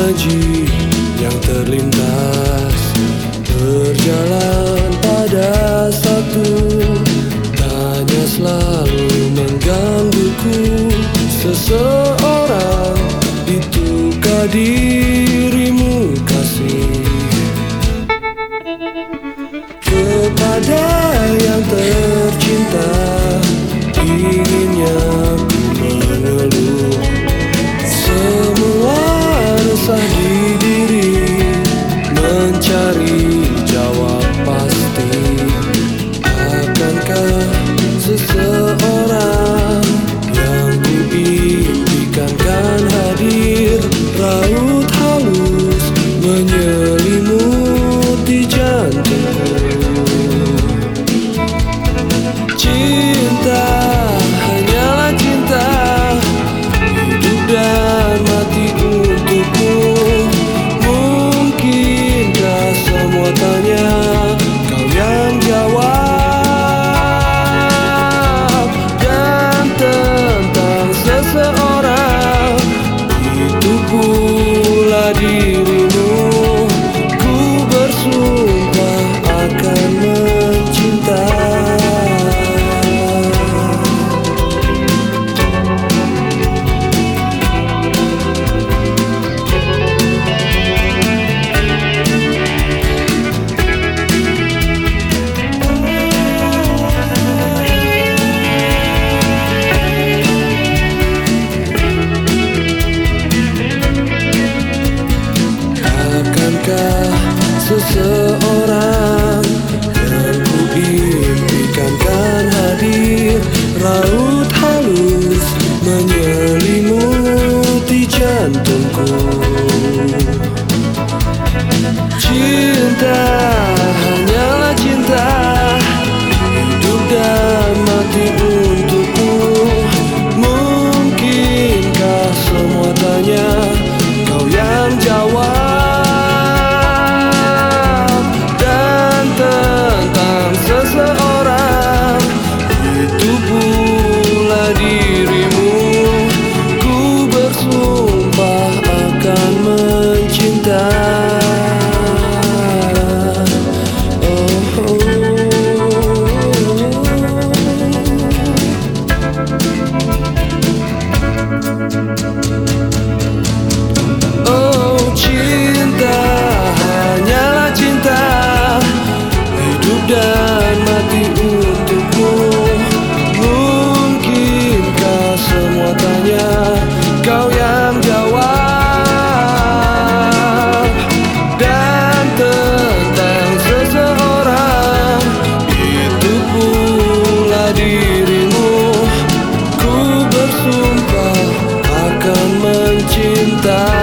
janji yang terlintas Berjalan pada satu. Tanya selalu menggangguku Seseorang itu kadir Oh, Jesus. andar